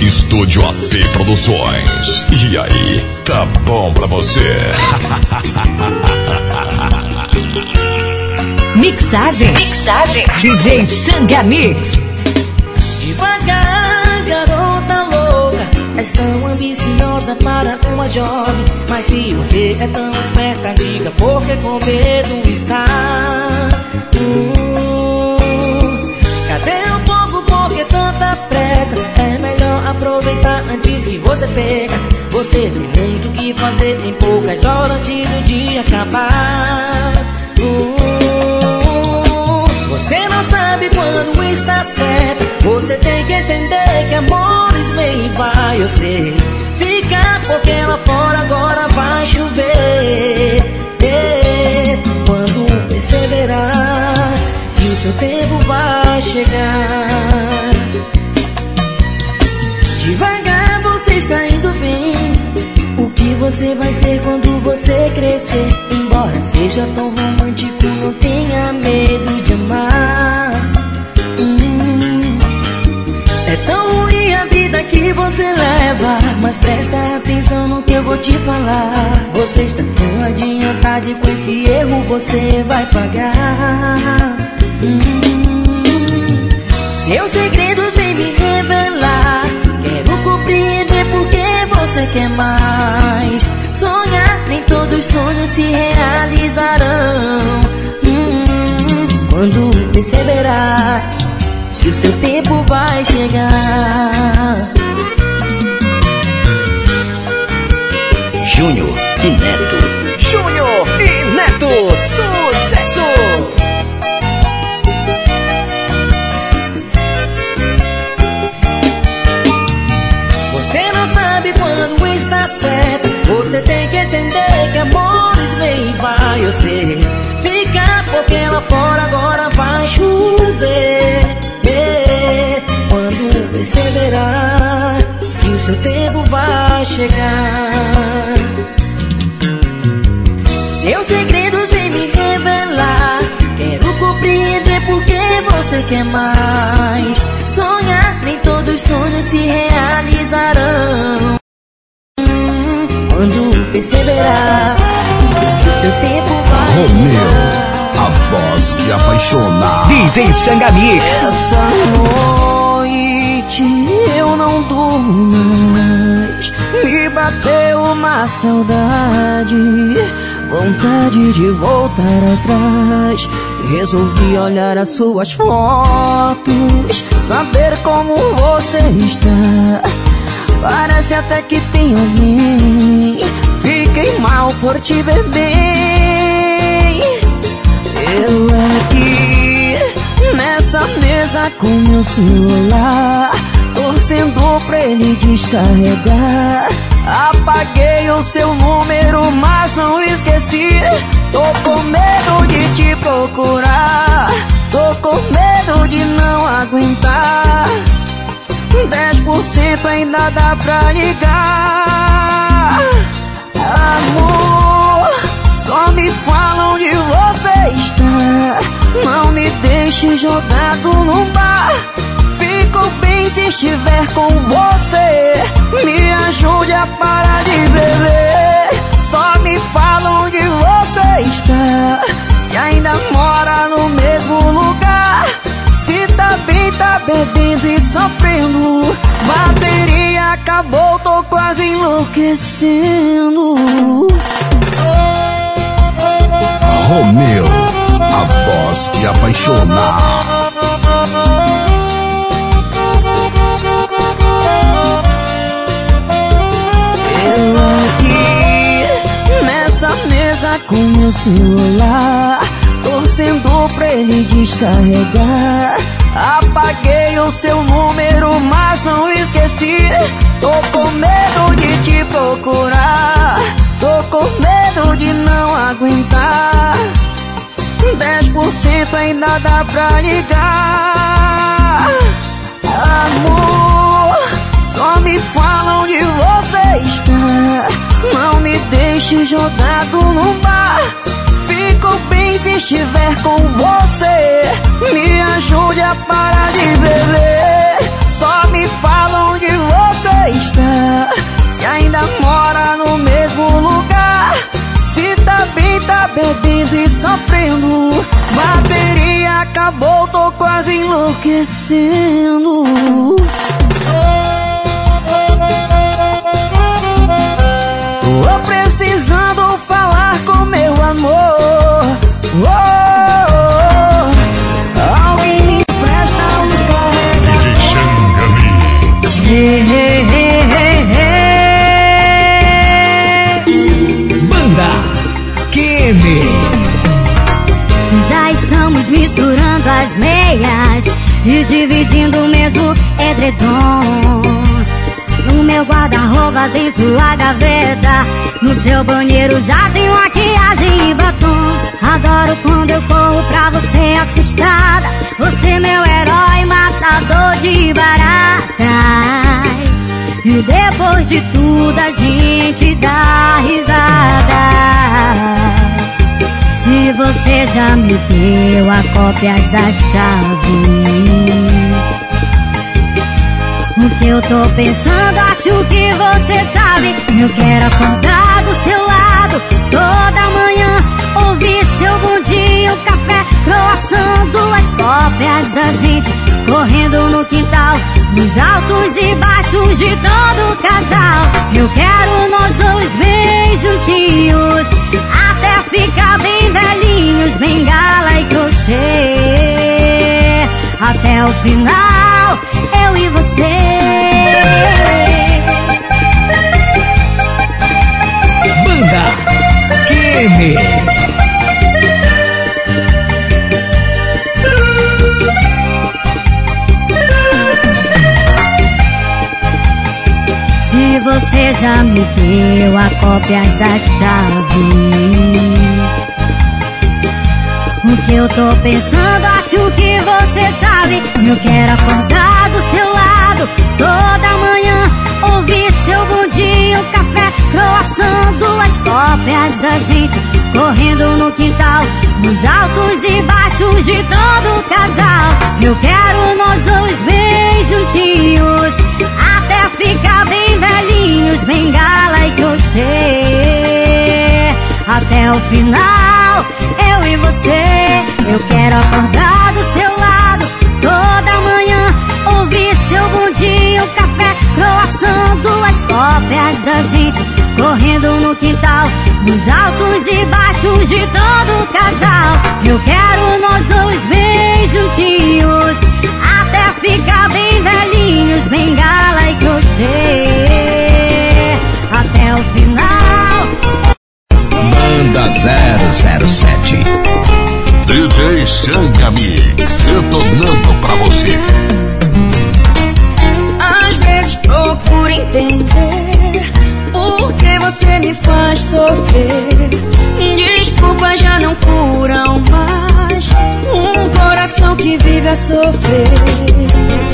Estúdio AP Produções. E aí, tá bom pra você? Mixagem, mixagem, DJ Xanga Mix. Devagar, garota louca, és tão ambiciosa para uma jovem. Mas se você é tão esperta, diga porque com medo está. Hum, cadê o aproveitar antes que você pega. Você tem muito o que fazer em poucas horas antes do dia acabar. Hum, você não sabe quando está certo. Você tem que entender que amores vem e vai. Eu sei. Fica porque lá fora agora vai chover. É, quando perceberá que o seu tempo vai chegar. Que você vai ser quando você crescer? Embora seja tão romântico, não tenha medo de amar. Hum. É tão ruim a vida que você leva. Mas presta atenção no que eu vou te falar. Você está tão adiantado e com esse erro você vai pagar. Hum. Seus segredos vem me você quer mais. Sonhar, nem todos os sonhos se realizarão. Hum, quando perceberá que o seu tempo vai chegar. Júnior e Neto. Júnior e Você tem que entender que amores vem e vai. Eu sei. Fica porque lá fora agora vai chover. É, Quando perceberá que o seu tempo vai chegar. Seus segredos vem me revelar. Quero compreender porque você quer mais. Sonhar, nem todos os sonhos se realizarão. Quando perceberá que o seu tempo vai Romeu, a voz que apaixona. DJ Xanga Mix. Essa noite eu não durmo mais. Me bateu uma saudade, vontade de voltar atrás. Resolvi olhar as suas fotos, saber como você está. Parece até que tem alguém. Fiquei mal por te ver bem. Eu aqui nessa mesa com meu celular, torcendo pra ele descarregar. Apaguei o seu número, mas não esqueci. Tô com medo de te procurar. Tô com medo de não aguentar. 10% ainda dá pra ligar. Amor, só me fala onde você está. Não me deixe jogado no bar. Fico bem se estiver com você. Me ajude a parar de beber. Só me fala onde você está. Se ainda mora no mesmo lugar. Tá bem, tá bebendo e sofrendo. Bateria acabou, tô quase enlouquecendo. Romeu, a voz que apaixona. Eu aqui nessa mesa com meu celular, torcendo pra ele descarregar. Apaguei o seu número, mas não esqueci. Tô com medo de te procurar. Tô com medo de não aguentar. 10% ainda dá pra ligar. Amor, só me fala onde você está. Não me deixe jogado no bar. Ficou bem se estiver com você. Me ajude a parar de beber. Só me fala onde você está. Se ainda mora no mesmo lugar. Se tá bem, tá bebendo e sofrendo. Bateria acabou, tô quase enlouquecendo. Tô precisando amor. Oh, alguém me presta um carregador. Banda Kene. Se já estamos misturando as meias e dividindo o mesmo edredom. Meu guarda-roupa tem sua gaveta. No seu banheiro já tem maquiagem e batom. Adoro quando eu corro pra você assustada. Você meu herói, matador de baratas. E depois de tudo a gente dá risada. Se você já me deu a cópias das chaves. O que eu tô pensando, acho que você sabe. Eu quero acordar do seu lado toda manhã. Ouvir seu bom dia, o café, croação, duas cópias da gente. Correndo no quintal, nos altos e baixos de todo casal. Eu quero nós dois bem juntinhos, até ficar bem velhinhos, bengala e crochê. Até o final, eu e você. Banda Kene. Se você já me deu a cópias das chaves. O que eu tô pensando, acho que você sabe. Eu quero acordar do seu lado toda manhã. Ouvir seu bom dia, o café, croação, duas cópias da gente. Correndo no quintal, nos altos e baixos de todo casal. Eu quero nós dois bem juntinhos, até ficar bem velhinhos, bengala e crochê. Até o final, eu e você. Eu quero acordar do seu lado toda manhã. Ouvir seu bom dia, o café, croação, duas cópias da gente. Correndo no quintal, nos altos e baixos de todo o casal. Eu quero nós dois bem juntinhos, até ficar bem velhinhos, bengala e crochê. Até o final. Banda 007. DJ Xanga Mix, detonando pra você. Sofrer. Desculpas já não curam mais um coração que vive a sofrer.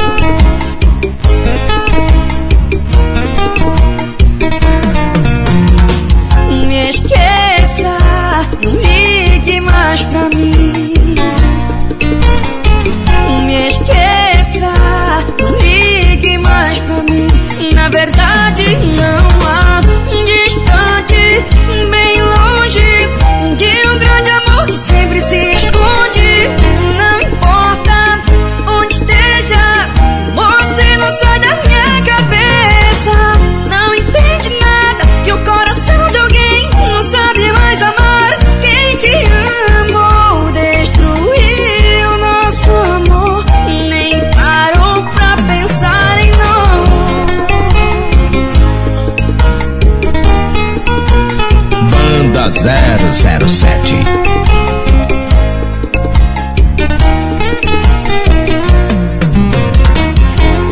007.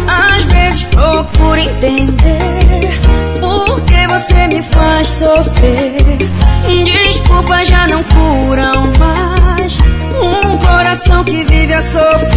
Às vezes procuro entender por que você me faz sofrer. Desculpas já não curam mais um coração que vive a sofrer.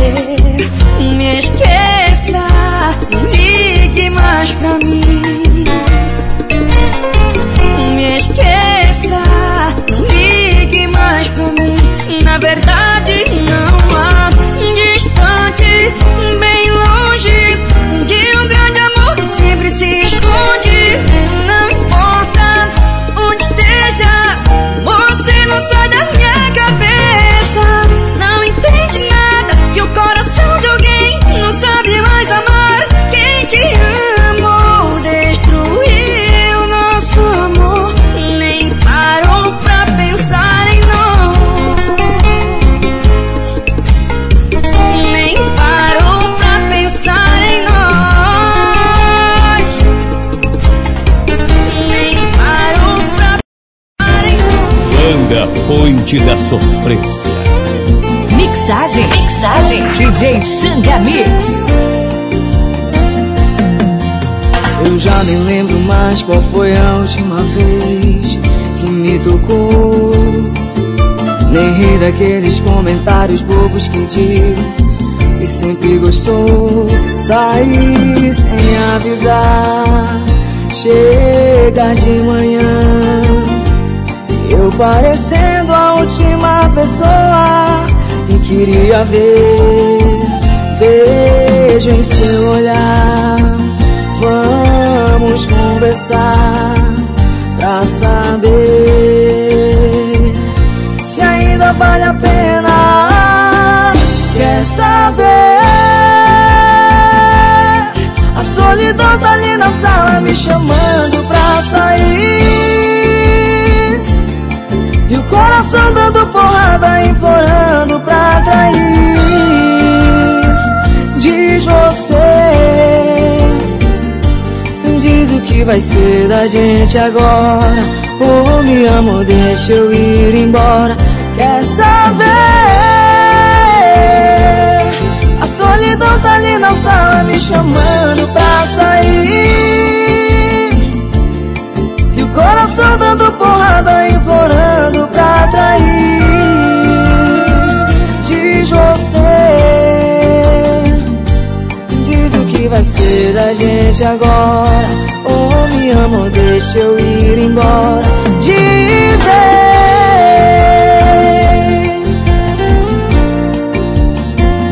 Da sofrência. Mixagem, mixagem, DJ Xanga Mix. Eu já nem lembro mais qual foi a última vez que me tocou. Nem ri daqueles comentários bobos que digo e sempre gostou. Sair sem avisar, chegar de manhã. Eu parecendo última pessoa que queria ver. Beijo em seu olhar. Vamos conversar pra saber se ainda vale a pena. Quer saber? A solidão tá ali na sala me chamando pra sair. Coração dando porrada, implorando pra atrair. Diz você, diz o que vai ser da gente agora. Oh, me amo, deixa eu ir embora. Quer saber? A solidão tá ali na sala me chamando pra sair. E o coração dando porrada, implorando pra atrair. Diz você, diz o que vai ser da gente agora. Oh, me amo, deixa eu ir embora de vez.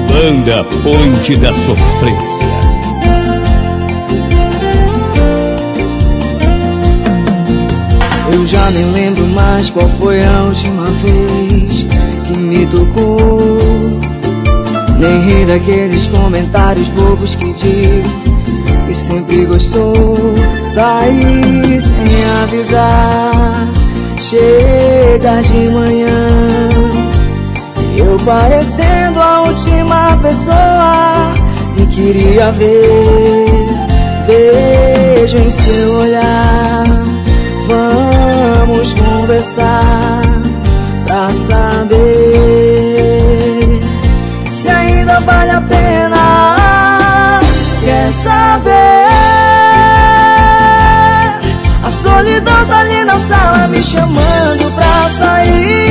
Banda Ponte da Sofrência. Nem lembro mais qual foi a última vez que me tocou. Nem ri daqueles comentários bobos que digo e sempre gostou. Sair sem avisar, chegar de manhã. Eu parecendo a última pessoa que queria ver. Beijo em seu olhar. Vamos conversar pra saber se ainda vale a pena. Quer saber? A solidão tá ali na sala me chamando pra sair.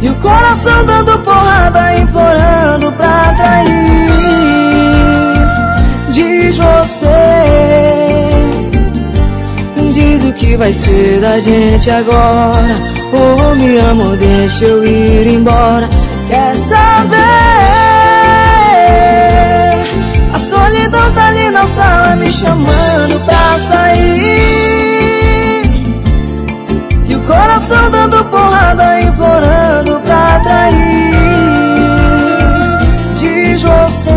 E o coração dando porrada, implorando pra atrair. Diz você, que vai ser da gente agora. Oh, me amo, deixa eu ir embora. Quer saber? A solidão tá ali na sala me chamando pra sair. E o coração dando porrada, implorando pra atrair. Diz você,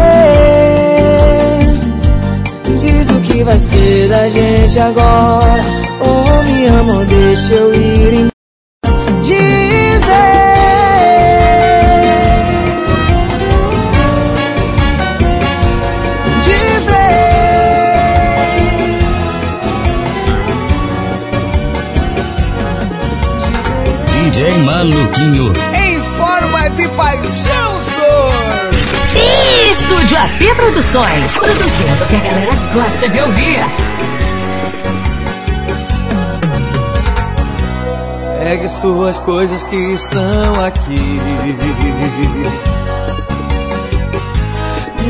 diz o que vai ser da gente agora. Oh, me amo, deixa eu ir embora de vez. De vez. DJ Maluquinho. Em forma de paixão, senhor. Estúdio AP Produções. Produzindo o que a galera gosta de ouvir. Pegue suas coisas que estão aqui.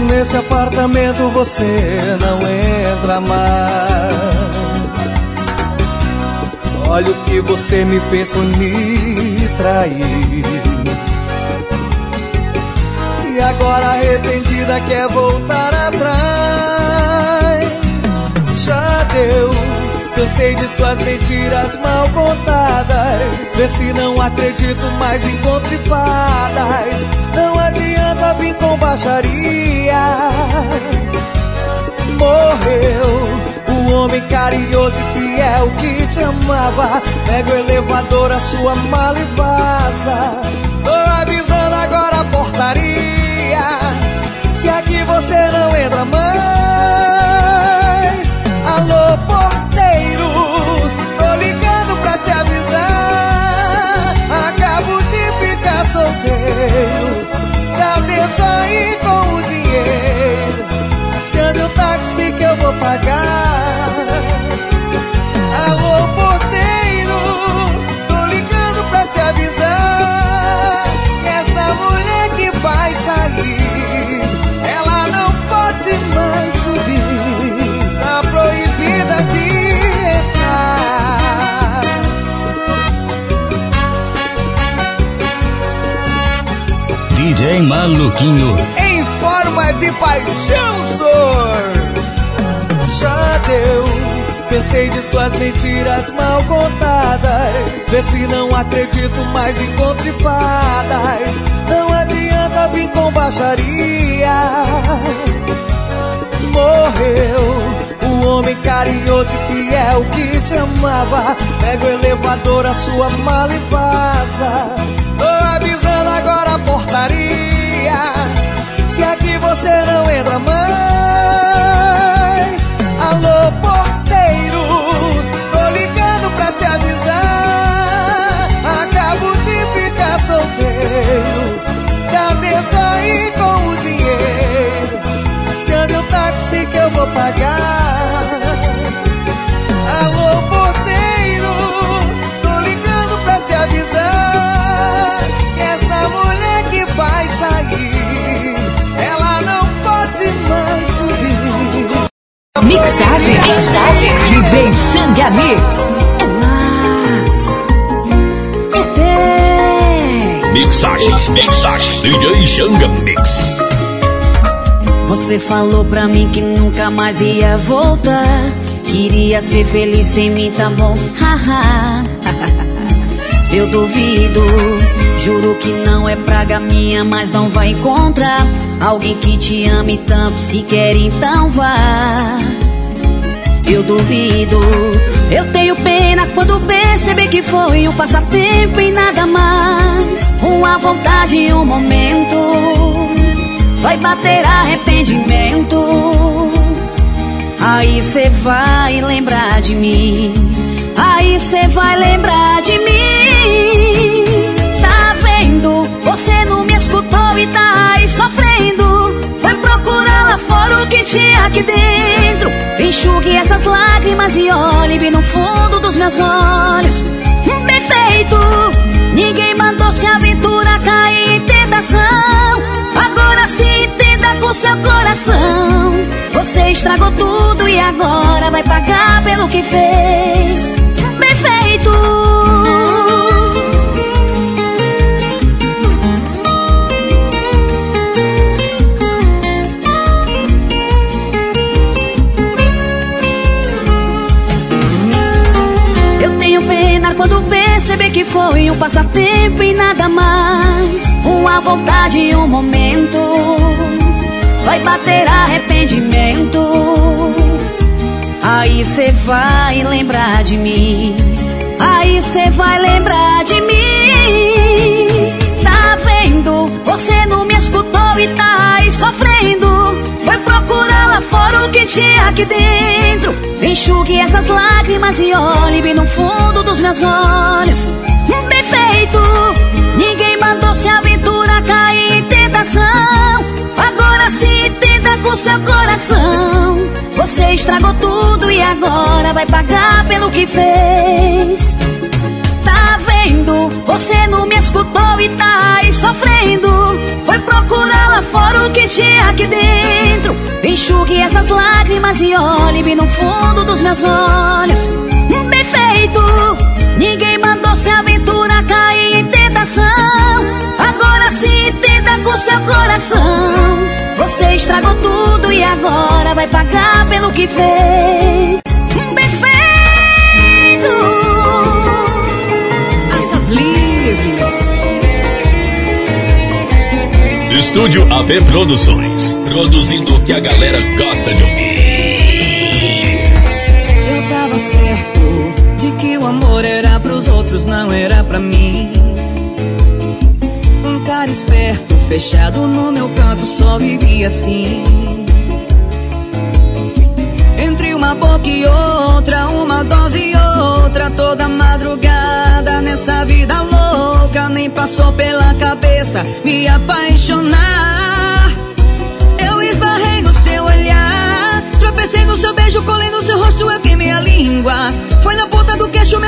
Nesse apartamento você não entra mais. Olha o que você me fez me trair. E agora arrependida quer voltar atrás. Já deu, cansei de suas mentiras mal contadas. Vê se não acredito mais em conto fadas. Não adianta vir com baixaria. Morreu o homem carinhoso e fiel que te amava. Pega o elevador, a sua mala e vaza. Tô avisando agora a portaria que aqui você não entra mais. Ela não pode mais subir, tá proibida de entrar. DJ Maluquinho. Em forma de paixão, sor. Já deu. Pensei de suas mentiras mal contadas. Vê se não acredito mais em contripadas. Não adianta vir com baixaria. Morreu o homem carinhoso que é o que te amava. Pega o elevador, a sua mala e vaza. Tô avisando agora a portaria que aqui você não entra mais. Alô, porteiro, tô ligando pra te avisar. Acabo de ficar solteiro. Pagar. Alô, porteiro, tô ligando pra te avisar que essa mulher que vai sair, ela não pode mais subir. Mixagem, mixagem. DJ Xanga Mix. Mixagens, mixagens. DJ Xanga Mix. Você falou pra mim que nunca mais ia voltar. Queria ser feliz sem mim, tá bom? Haha. Eu duvido, juro que não é praga minha, mas não vai encontrar alguém que te ame tanto. Se quer, então vá. Eu duvido, eu tenho pena quando perceber que foi um passatempo e nada mais. Uma vontade e um momento vai bater arrependimento. Aí cê vai lembrar de mim. Aí cê vai lembrar de mim. Tá vendo? Você não me escutou e tá aí sofrendo. Foi procurar lá fora o que tinha aqui dentro. Enxugue essas lágrimas e olhe no fundo dos meus olhos. Bem feito. Ninguém mandou se aventura cair em tentação. Agora se entenda com seu coração. Você estragou tudo e agora vai pagar pelo que fez. Bem feito. Eu tenho pena quando perceber que foi um passatempo e nada mais. Uma vontade e um momento vai bater arrependimento. Aí cê vai lembrar de mim. Aí cê vai lembrar de mim. Tá vendo? Você não me escutou e tá aí sofrendo. Foi procurar lá fora o que tinha aqui dentro. Enxugue essas lágrimas e olhe bem no fundo dos meus olhos. Bem feito. Ninguém mandou se em tentação. Agora se entenda com seu coração. Você estragou tudo e agora vai pagar pelo que fez. Tá vendo? Você não me escutou e tá aí sofrendo. Foi procurar lá fora o que tinha aqui dentro. Enxugue essas lágrimas e olhe bem no fundo dos meus olhos. Bem feito. Ninguém mandou se aventura cair tentação. Agora se entenda com seu coração. Você estragou tudo e agora vai pagar pelo que fez. Bem feito. Assas livres. Estúdio AP Produções. Produzindo o que a galera gosta de ouvir. Eu tava certo de que o amor era pros outros, não era pra mim. Cara esperto, fechado no meu canto, só vivia assim. Entre uma boca e outra, uma dose e outra, toda madrugada nessa vida louca, nem passou pela cabeça me apaixonar.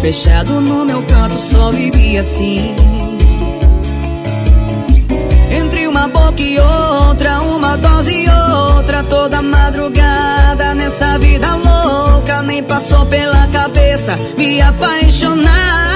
Fechado no meu canto, só vivia assim. Entre uma boca e outra, uma dose e outra, toda madrugada nessa vida louca, nem passou pela cabeça me apaixonar.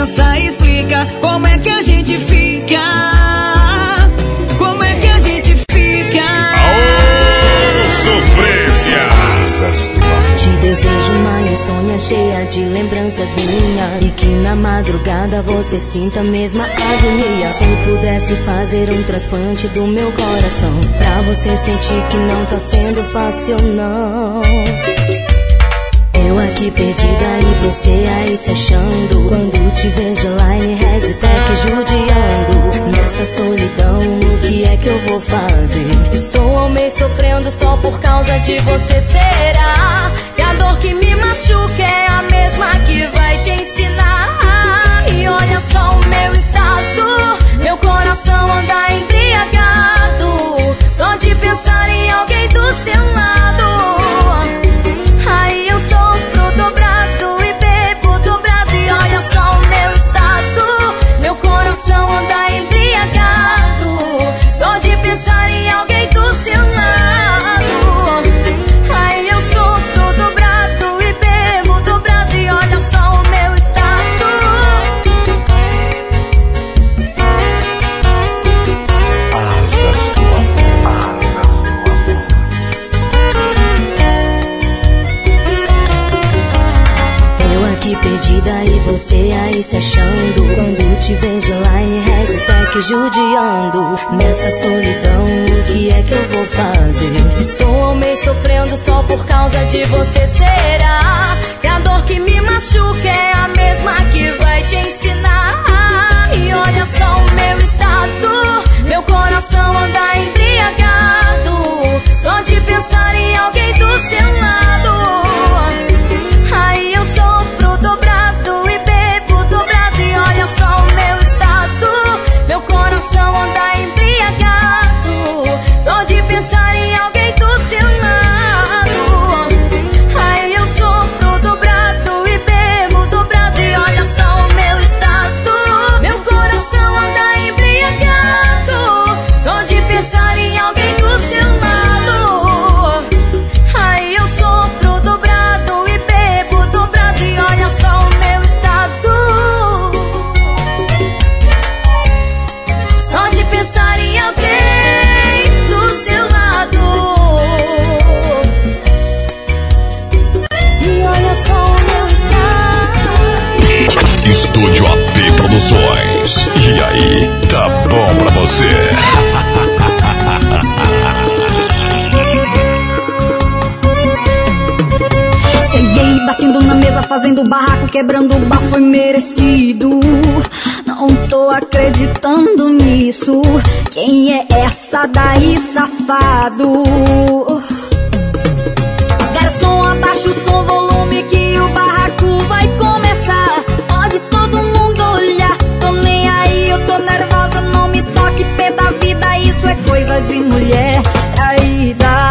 Pensa, explica como é que a gente fica. Como é que a gente fica? Sofrência. Te desejo uma insônia cheia de lembranças minha E que na madrugada você sinta a mesma agonia Se eu pudesse fazer um transplante do meu coração Pra você sentir que não tá sendo fácil não eu aqui perdida e você aí se achando. Quando te vejo online, hashtag judiando. Nessa solidão, o que é que eu vou fazer? Estou ao mês sofrendo só por causa de você. Será que a dor que me machuca é a mesma que vai te ensinar? E olha só o meu estado. Meu coração anda embriagado. Só de pensar em alguém do seu lado perdida e você aí se achando. Quando te vejo online, hashtag judiando. Nessa solidão, o que é que eu vou fazer? Estou mês sofrendo só por causa de você. Será que a dor que me machuca é a mesma que vai te ensinar? E olha só o meu estado. Meu coração anda embriagado. Só de pensar em alguém do seu lado bom pra você? Cheguei batendo na mesa, fazendo barraco, quebrando o bar, foi merecido. Não tô acreditando nisso. Quem é essa daí, safado? Garçom, abaixa o som, volume que o barraco vai começar. Pode todo mundo olhar, tô nem aí, eu tô nervosa, coisa de mulher traída.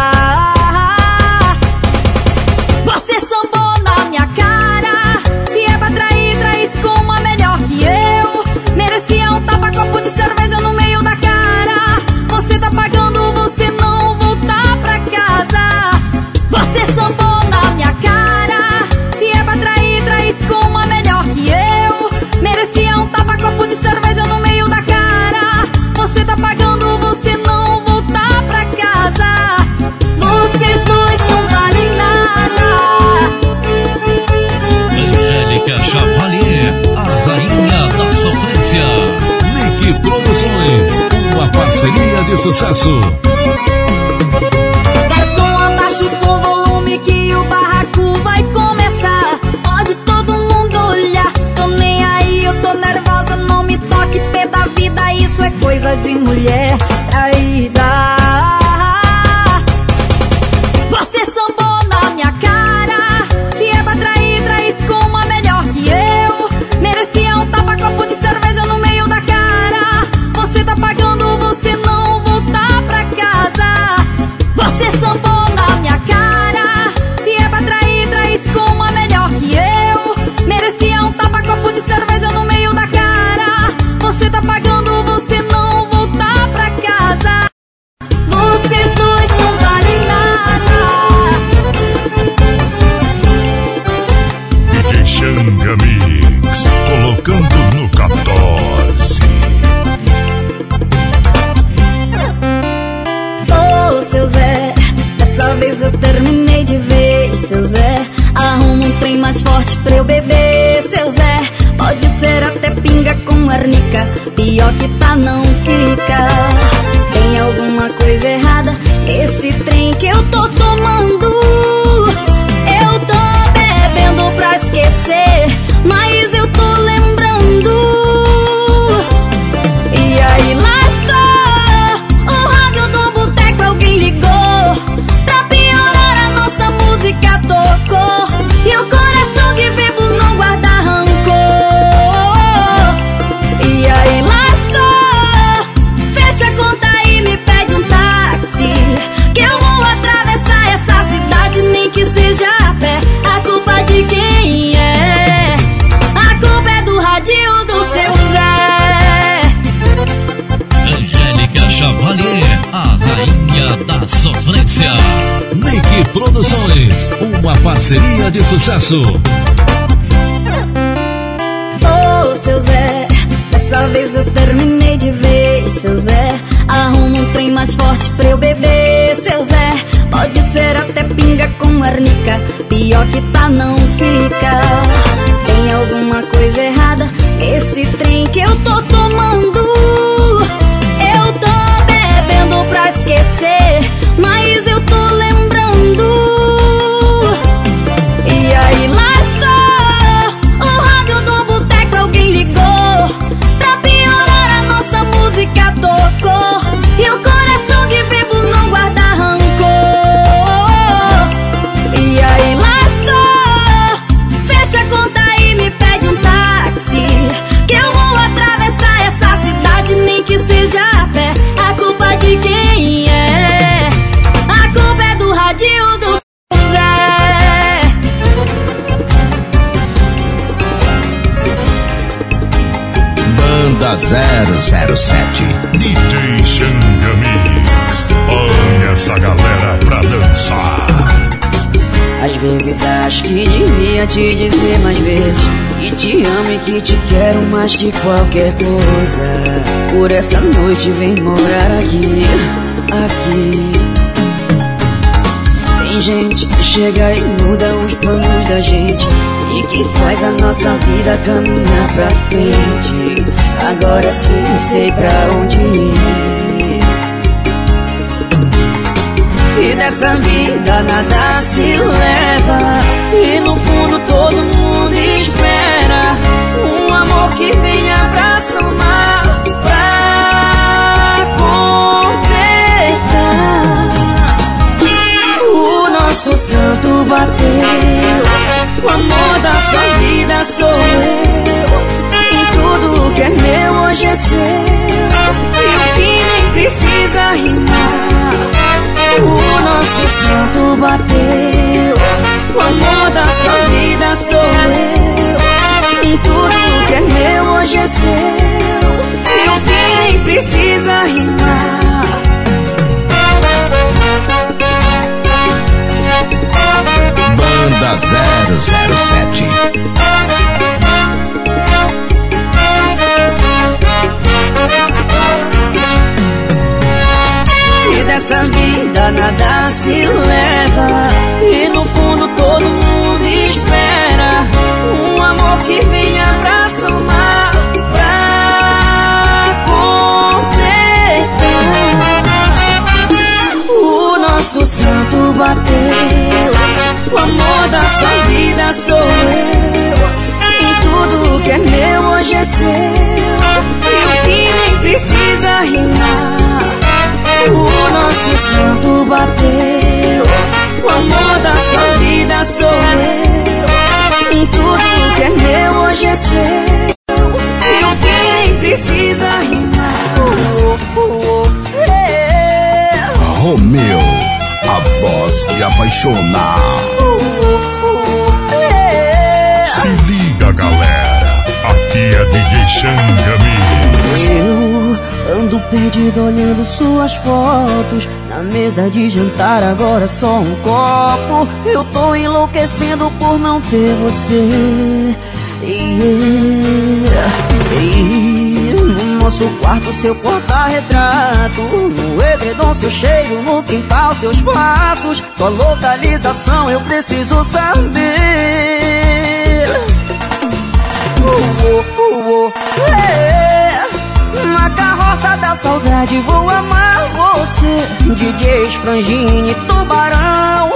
Parceria de sucesso. Garçom, abaixa o som, volume que o barraco vai começar. Pode todo mundo olhar, tô nem aí, eu tô nervosa, não me toque, pé da vida, isso é coisa de mulher traída. É. Merecia um tapa-copo de cerveja no meio sucesso. Ô, seu Zé, dessa vez eu terminei de vez, seu Zé. Arruma um trem mais forte pra eu beber, seu Zé. Pode ser até pinga com arnica, pior que tá não fica. 007. DJ Xanga Mix, põe essa galera pra dançar. Às vezes acho que devia te dizer mais vezes Que te amo e que te quero mais que qualquer coisa Por essa noite vem morar aqui, aqui Tem gente que chega e muda os planos da gente E que faz a nossa vida caminhar pra frente Agora sim sei pra onde ir. E dessa vida nada se leva. E no fundo todo mundo espera Um amor que venha pra somar Pra completar. O nosso santo bateu O amor da sua vida sou eu que é meu hoje é seu. E o fim nem precisa rimar. O nosso santo bateu. O amor da sua vida sou eu. Tudo que é meu hoje é seu. E o fim nem precisa rimar. Banda 007. E dessa vida nada se leva. E no fundo todo mundo espera um amor que venha pra somar. Pra completar o nosso santo bateu. O amor da sua vida sou eu. E tudo que é meu hoje é seu. E o fim nem precisa rimar. O nosso santo bateu. O amor da sua vida sou eu. E tudo que é meu hoje é seu. E o fim nem precisa rimar. Oh, oh, oh. Romeu, a voz que apaixona. Mix. Eu ando perdido olhando suas fotos. Na mesa de jantar agora só um copo. Eu tô enlouquecendo por não ter você. Yeah. E no nosso quarto seu porta-retrato No edredom seu cheiro, no quintal seus passos Sua localização eu preciso saber uh, uh, é. Na carroça da saudade vou amar você DJs Frangini, Tubarão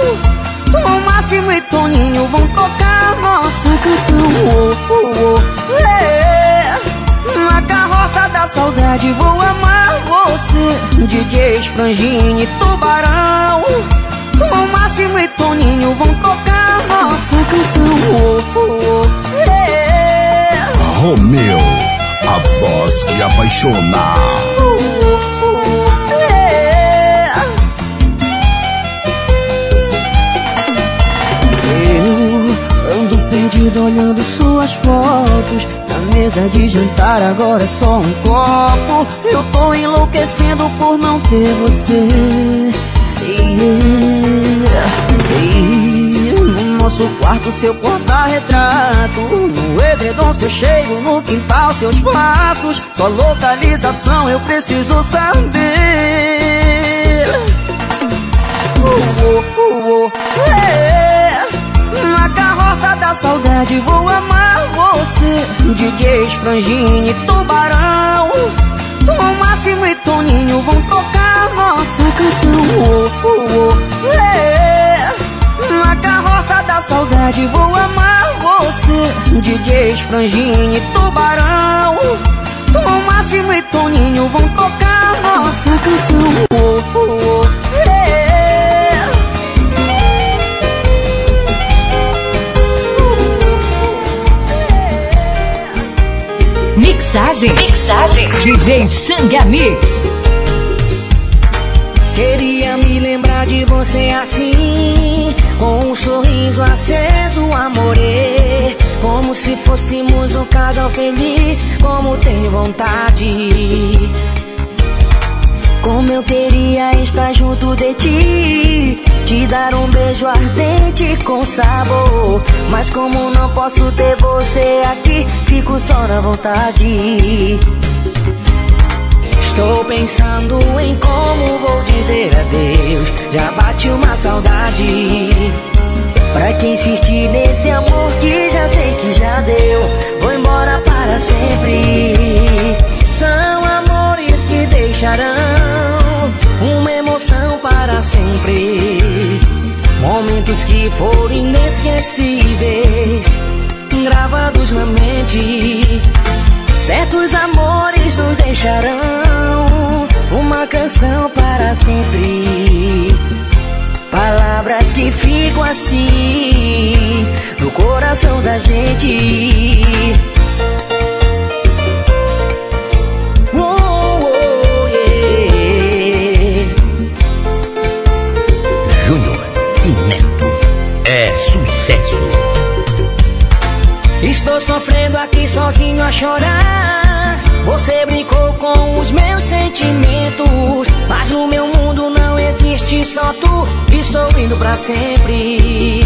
Tom Máximo e Toninho vão tocar nossa canção oh, oh, é. Na carroça da saudade vou amar você DJs Frangini, Tubarão Tom Máximo e Toninho vão tocar nossa canção oh, é. Romeu, a voz que apaixona. Eu ando perdido olhando suas fotos Na mesa de jantar agora é só um copo Eu tô enlouquecendo por não ter você Yeah. No nosso quarto seu porta-retrato. No edredom seu cheiro, no quintal seus passos. Sua localização eu preciso saber. Uh, uh, uh, uh, é. Na carroça da saudade vou amar você. DJs Frangini, Tubarão. Tom Máximo e Toninho vão tocar nossa canção. Oh, da saudade vou amar você DJs Frangini, Tubarão Tom Máximo e Toninho vão tocar nossa canção oh, oh, oh. Mixagem, mixagem. DJ Xanga Mix. Queria me lembrar de você assim, um sorriso aceso, amorê. Como se fôssemos um casal feliz, como tenho vontade. Como eu queria estar junto de ti, te dar um beijo ardente com sabor. Mas como não posso ter você aqui, fico só na vontade. Estou pensando em como vou dizer adeus. Já bate uma saudade. Que insistir nesse amor que já sei que já deu? Vou embora para sempre. São amores que deixarão uma emoção para sempre. Momentos que foram inesquecíveis, gravados na mente. Certos amores nos deixarão uma canção para sempre. Palavras que ficam assim no coração da gente. Oh, oh, yeah. Júnior e Neto. É sucesso. Estou sofrendo aqui sozinho a chorar. Você brincou com os meus sentimentos. Mas no meu mundo não existe só tu. Estou indo pra sempre.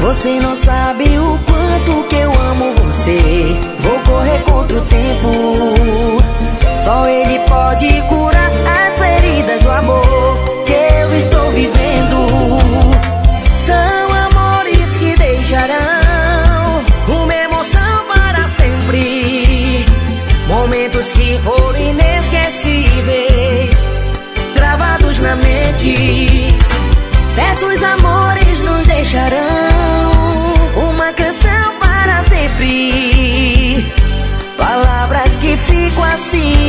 Você não sabe o quanto que eu amo você. Vou correr contra o tempo. Só ele pode curar as feridas do amor que eu estou vivendo. Certos amores nos deixarão uma canção para sempre. Palavras que ficam assim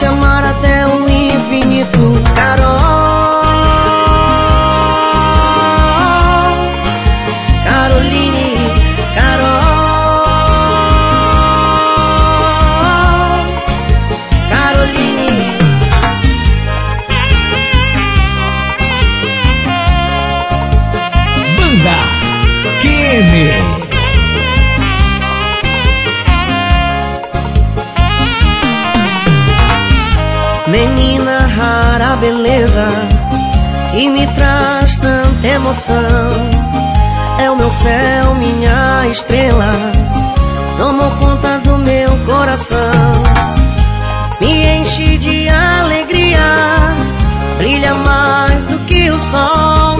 te amar até o infinito, emoção. É o meu céu, minha estrela, tomou conta do meu coração. Me enche de alegria, brilha mais do que o sol.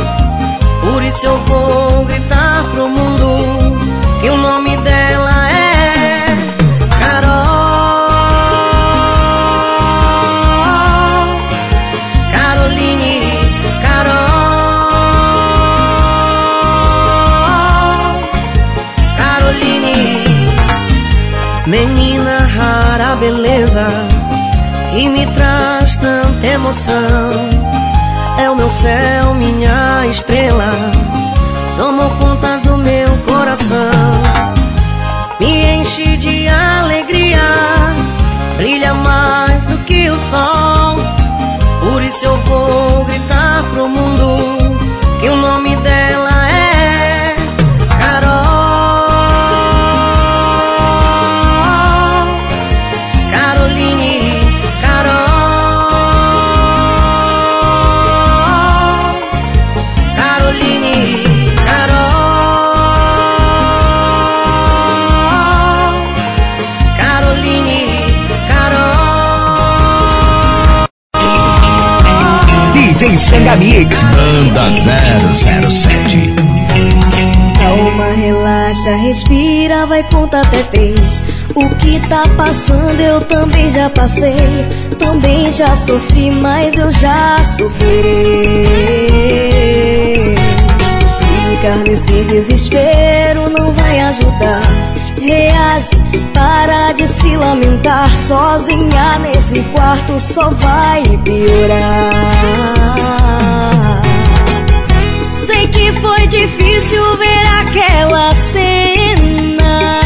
Por isso eu vou emoção. É o meu céu, minha estrela, tomou conta Mix. Banda 007. Calma, relaxa, respira, vai contar até três. O que tá passando eu também já passei. Também já sofri, mas eu já superei. Ficar nesse desespero não vai ajudar. Reage, para de se lamentar. Sozinha nesse quarto só vai piorar. Sei que foi difícil ver aquela cena.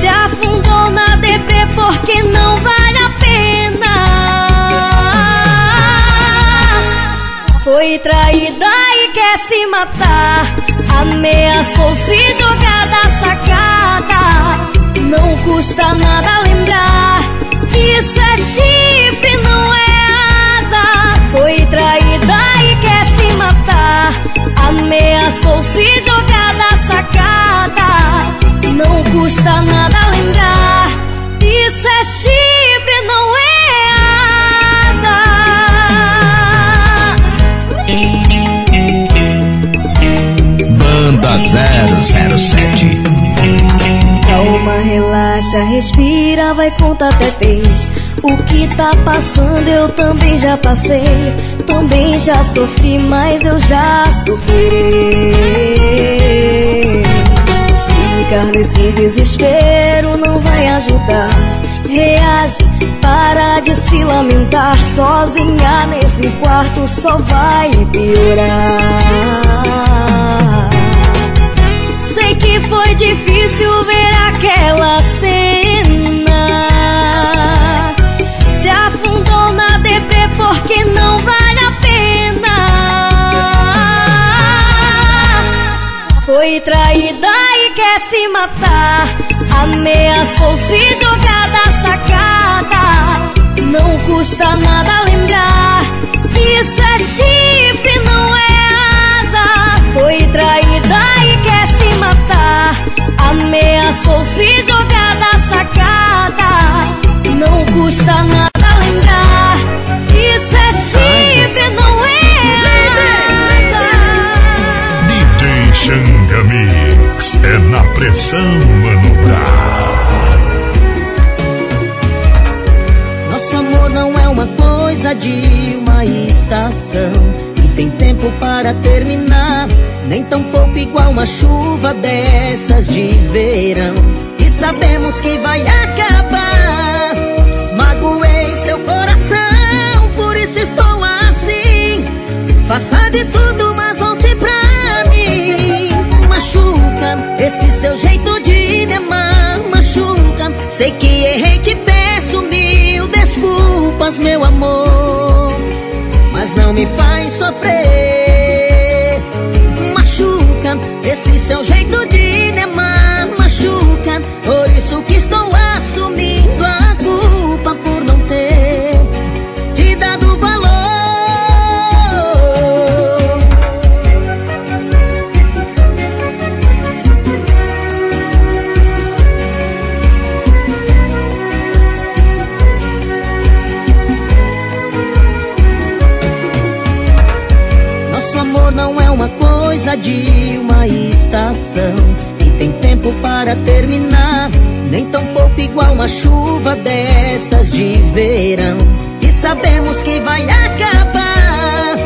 Se afundou na deprê porque não vale a pena. Foi traída e quer se matar. Ameaçou se jogar da sacada. Não custa nada lembrar. Isso é chifre, não é asa. Foi traída e quer se matar. Ameaçou se jogar da sacada. Não custa nada lembrar. Isso é chifre, 007. Calma, relaxa, respira, vai contar até três. O que tá passando eu também já passei. Também já sofri, mas eu já superei. Ficar nesse desespero não vai ajudar. Reage, para de se lamentar. Sozinha nesse quarto só vai piorar. Foi difícil ver aquela cena. Se afundou na deprê porque não vale a pena. Foi traída e quer se matar. Ameaçou se jogar da sacada. Não custa nada lembrar. Isso é chifre, Ameaçou se jogar da sacada. Não custa nada lembrar. Isso é chifre, não é. DJ Xanga Mix é na pressão, Mano. Nosso amor não é uma coisa de uma estação. E tem tempo para terminar. Nem tão pouco igual uma chuva dessas de verão. E sabemos que vai acabar. Magoei seu coração, por isso estou assim. Faça de tudo, mas volte pra mim. Machuca esse seu jeito de me amar. Machuca, sei que errei, te peço mil desculpas, meu amor. Mas não me faz sofrer. Machuca esse seu jeito de tempo para terminar. Nem tão pouco igual uma chuva dessas de verão. E sabemos que vai acabar.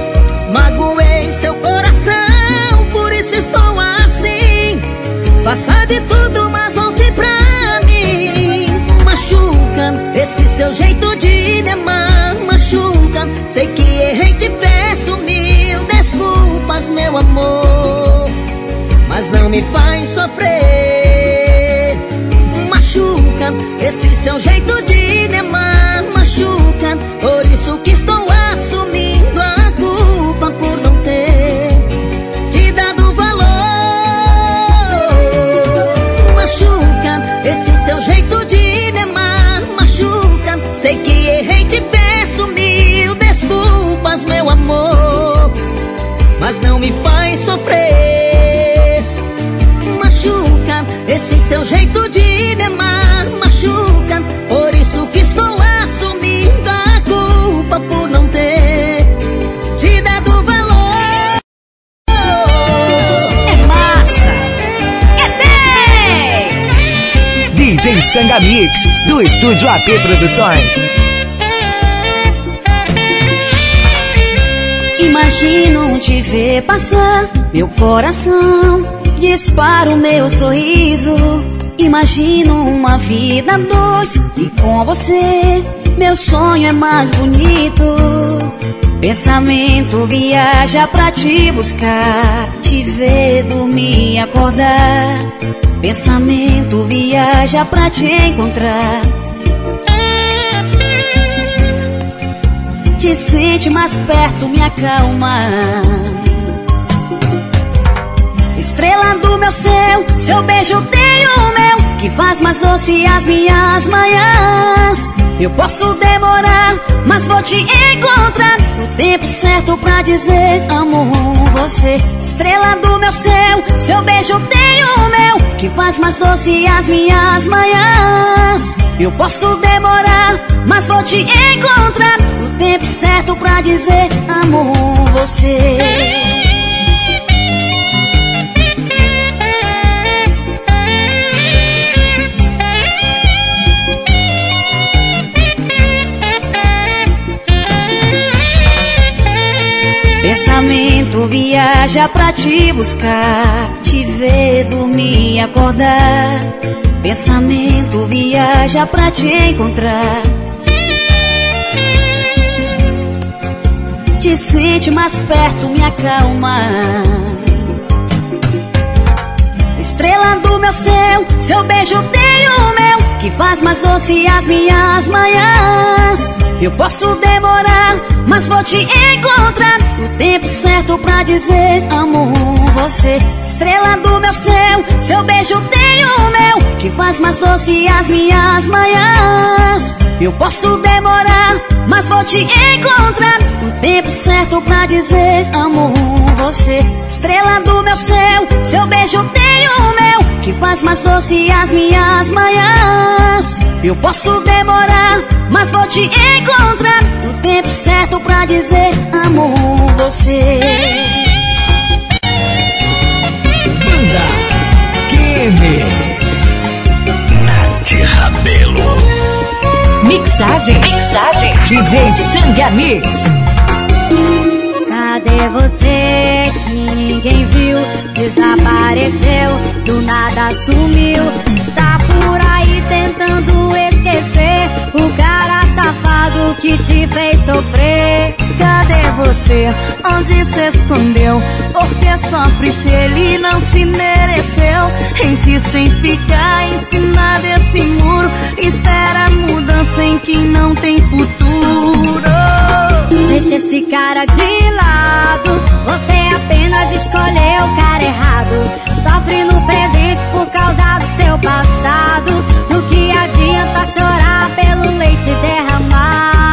Magoei seu coração, por isso estou assim. Faça de tudo, mas volte pra mim. Machuca esse seu jeito de me amar. Machuca, sei que errei, te peço mil desculpas, meu amor. Mas não me faz sofrer. Machuca esse seu jeito de me amar. Machuca, por isso que estou assumindo a culpa por não ter te dado valor. Machuca esse seu jeito de me amar. Machuca, sei que errei, te peço mil desculpas, meu amor. Mas não me faz esse seu jeito de me amar. Machuca, por isso que estou assumindo a culpa por não ter te dado valor. É massa! É 10! DJ Xanga Mix, do Estúdio AP Produções. Imagino te ver passar, meu coração dispara o meu sorriso. Imagino uma vida dois e com você meu sonho é mais bonito. Pensamento viaja pra te buscar, te ver dormir e acordar. Pensamento viaja pra te encontrar. Te sente mais perto, me acalma. Estrela do meu céu, seu beijo tem o meu, que faz mais doce as minhas manhãs. Eu posso demorar, mas vou te encontrar no tempo certo pra dizer amo você. Estrela do meu céu, seu beijo tem o meu, que faz mais doce as minhas manhãs. Eu posso demorar, mas vou te encontrar no tempo certo pra dizer amo você. Viaja pra te buscar, te ver, dormir e acordar. Pensamento viaja pra te encontrar. Te sente mais perto, me acalma. Estrela do meu céu, seu beijo tem o meu, que faz mais doce as minhas manhãs. Eu posso demorar, mas vou te encontrar no tempo certo pra dizer amo você. Estrela do meu céu, seu beijo tem o meu, que faz mais doce as minhas manhãs. Eu posso demorar, mas vou te encontrar no tempo certo pra dizer amo você. Estrela do meu céu, seu beijo tem o meu, que faz mais doce as minhas manhãs. Eu posso demorar, mas vou te encontrar no tempo certo pra dizer amo você. Banda Kene. Nath Rabelo. Mixagem, mixagem. DJ Xanga Mix. Cadê você que ninguém viu? Desapareceu, do nada sumiu. Tá por aí tentando esquecer o cara safado que te fez sofrer. Cadê você? Onde se escondeu? Por que sofre se ele não te mereceu? Insiste em ficar cima desse muro. Espera a mudança em quem não tem futuro. Deixa esse cara de lado. Você apenas escolheu o cara errado. Sofre no presente por causa do seu passado. No que adianta chorar pelo leite derramado?